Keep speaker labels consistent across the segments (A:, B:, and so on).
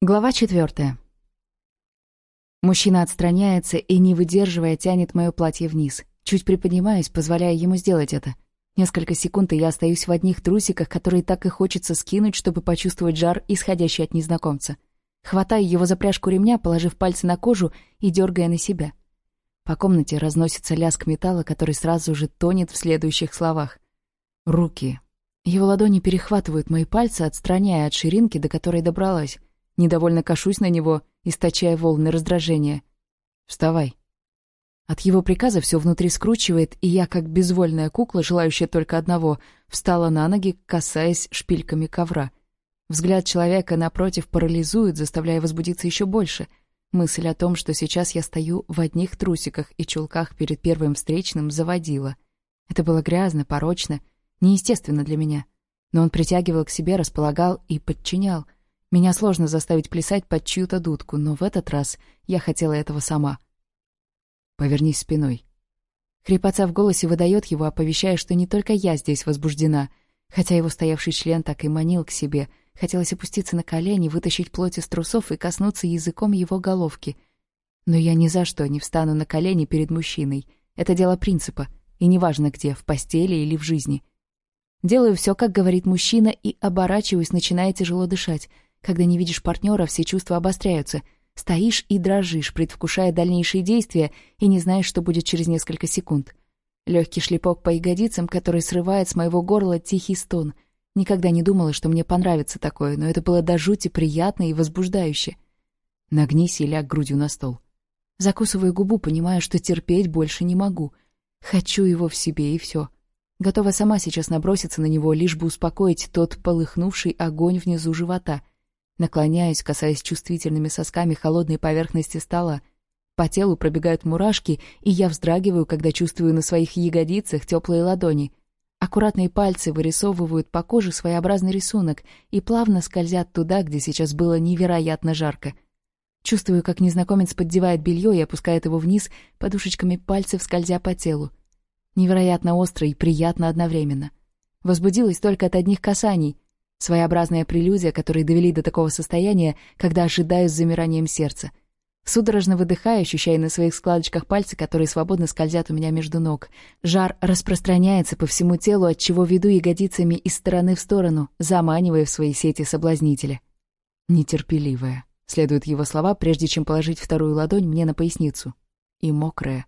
A: Глава четвертая. Мужчина отстраняется и, не выдерживая, тянет моё платье вниз. Чуть приподнимаюсь, позволяя ему сделать это. Несколько секунд, и я остаюсь в одних трусиках, которые так и хочется скинуть, чтобы почувствовать жар, исходящий от незнакомца. Хватаю его за пряжку ремня, положив пальцы на кожу и дергая на себя. По комнате разносится лязг металла, который сразу же тонет в следующих словах. «Руки». Его ладони перехватывают мои пальцы, отстраняя от ширинки, до которой добралась. Недовольно кашусь на него, источая волны раздражения. «Вставай». От его приказа все внутри скручивает, и я, как безвольная кукла, желающая только одного, встала на ноги, касаясь шпильками ковра. Взгляд человека напротив парализует, заставляя возбудиться еще больше. Мысль о том, что сейчас я стою в одних трусиках и чулках перед первым встречным, заводила. Это было грязно, порочно, неестественно для меня. Но он притягивал к себе, располагал и подчинял — меня сложно заставить плясать под чью-то дудку, но в этот раз я хотела этого сама. «Повернись спиной». Хрипотца в голосе выдает его, оповещая, что не только я здесь возбуждена. Хотя его стоявший член так и манил к себе. Хотелось опуститься на колени, вытащить плоть из трусов и коснуться языком его головки. Но я ни за что не встану на колени перед мужчиной. Это дело принципа. И неважно где, в постели или в жизни. Делаю все, как говорит мужчина, и оборачиваюсь, начиная тяжело дышать — когда не видишь партнера, все чувства обостряются. Стоишь и дрожишь, предвкушая дальнейшие действия, и не знаешь, что будет через несколько секунд. Легкий шлепок по ягодицам, который срывает с моего горла тихий стон. Никогда не думала, что мне понравится такое, но это было до жути приятно и возбуждающе. Нагнись и ляг грудью на стол. Закусываю губу, понимая, что терпеть больше не могу. Хочу его в себе, и все. Готова сама сейчас наброситься на него, лишь бы успокоить тот полыхнувший огонь внизу живота наклоняюсь, касаясь чувствительными сосками холодной поверхности стола. По телу пробегают мурашки, и я вздрагиваю, когда чувствую на своих ягодицах теплые ладони. Аккуратные пальцы вырисовывают по коже своеобразный рисунок и плавно скользят туда, где сейчас было невероятно жарко. Чувствую, как незнакомец поддевает белье и опускает его вниз, подушечками пальцев скользя по телу. Невероятно остро и приятно одновременно. Возбудилась только от одних касаний — своеобразная прелюдия, которые довели до такого состояния, когда ожидаю с замиранием сердца. Судорожно выдыхая, ощущая на своих складочках пальцы, которые свободно скользят у меня между ног. Жар распространяется по всему телу, от чего веду ягодицами из стороны в сторону, заманивая в свои сети соблазнителя. Нетерпеливая. Следуют его слова, прежде чем положить вторую ладонь мне на поясницу. И мокрая.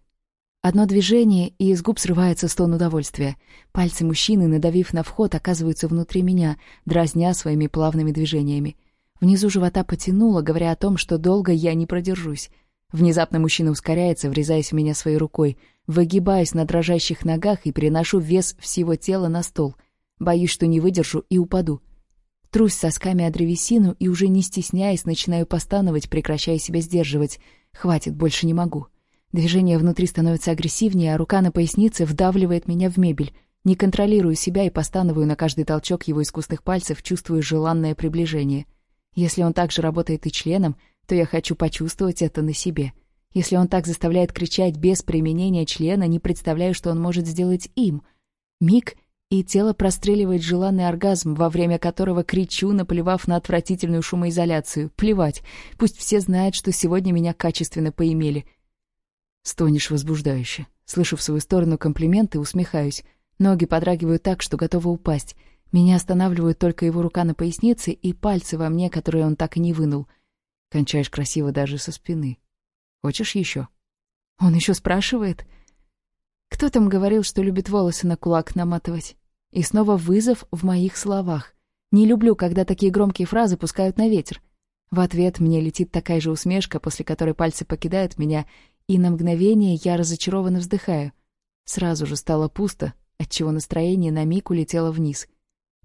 A: Одно движение, и из губ срывается стон удовольствия. Пальцы мужчины, надавив на вход, оказываются внутри меня, дразня своими плавными движениями. Внизу живота потянуло, говоря о том, что долго я не продержусь. Внезапно мужчина ускоряется, врезаясь в меня своей рукой. Выгибаюсь на дрожащих ногах и переношу вес всего тела на стол. Боюсь, что не выдержу и упаду. Трусь сосками о древесину и уже не стесняясь начинаю постановать, прекращая себя сдерживать. Хватит, больше не могу. Движение внутри становится агрессивнее, а рука на пояснице вдавливает меня в мебель. Не контролирую себя и постановую на каждый толчок его искусных пальцев, чувствую желанное приближение. Если он также работает и членом, то я хочу почувствовать это на себе. Если он так заставляет кричать без применения члена, не представляю, что он может сделать им. Миг, и тело простреливает желанный оргазм, во время которого кричу, наплевав на отвратительную шумоизоляцию. Плевать, пусть все знают, что сегодня меня качественно поимели — Стонешь возбуждающе. Слышу в свою сторону комплименты, усмехаюсь. Ноги подрагивают так, что готова упасть. Меня останавливают только его рука на пояснице и пальцы во мне, которые он так и не вынул. Кончаешь красиво даже со спины. Хочешь еще? Он еще спрашивает. Кто там говорил, что любит волосы на кулак наматывать? И снова вызов в моих словах. Не люблю, когда такие громкие фразы пускают на ветер. В ответ мне летит такая же усмешка, после которой пальцы покидают меня, и на мгновение я разочарованно вздыхаю. Сразу же стало пусто, отчего настроение на миг улетело вниз.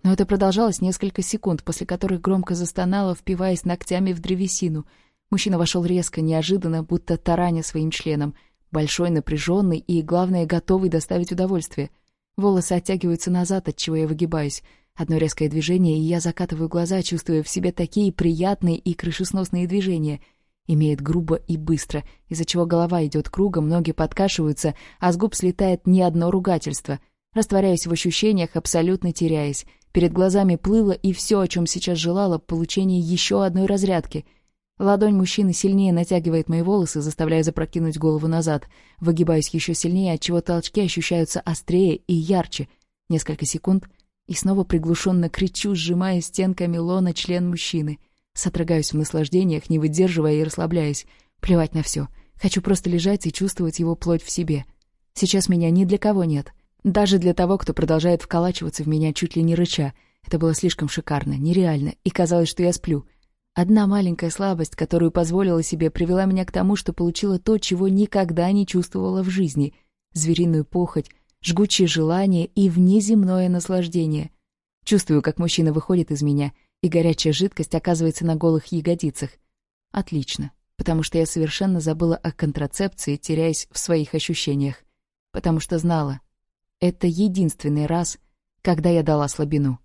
A: Но это продолжалось несколько секунд, после которых громко застонала, впиваясь ногтями в древесину. Мужчина вошел резко, неожиданно, будто тараня своим членом. Большой, напряженный и, главное, готовый доставить удовольствие. Волосы оттягиваются назад, отчего я выгибаюсь. Одно резкое движение, и я закатываю глаза, чувствуя в себе такие приятные и крышесносные движения — имеет грубо и быстро, из-за чего голова идет кругом, ноги подкашиваются, а с губ слетает ни одно ругательство. Растворяюсь в ощущениях, абсолютно теряясь. Перед глазами плыло, и все, о чем сейчас желала, получение еще одной разрядки. Ладонь мужчины сильнее натягивает мои волосы, заставляя запрокинуть голову назад. Выгибаюсь еще сильнее, отчего толчки ощущаются острее и ярче. Несколько секунд, и снова приглушенно кричу, сжимая стенками лона член мужчины — Сотрагаюсь в наслаждениях, не выдерживая и расслабляясь. Плевать на все. Хочу просто лежать и чувствовать его плоть в себе. Сейчас меня ни для кого нет. Даже для того, кто продолжает вколачиваться в меня чуть ли не рыча. Это было слишком шикарно, нереально, и казалось, что я сплю. Одна маленькая слабость, которую позволила себе, привела меня к тому, что получила то, чего никогда не чувствовала в жизни. Звериную похоть, жгучее желание и внеземное наслаждение. Чувствую, как мужчина выходит из меня — и горячая жидкость оказывается на голых ягодицах. Отлично, потому что я совершенно забыла о контрацепции, теряясь в своих ощущениях. Потому что знала, это единственный раз, когда я дала слабину.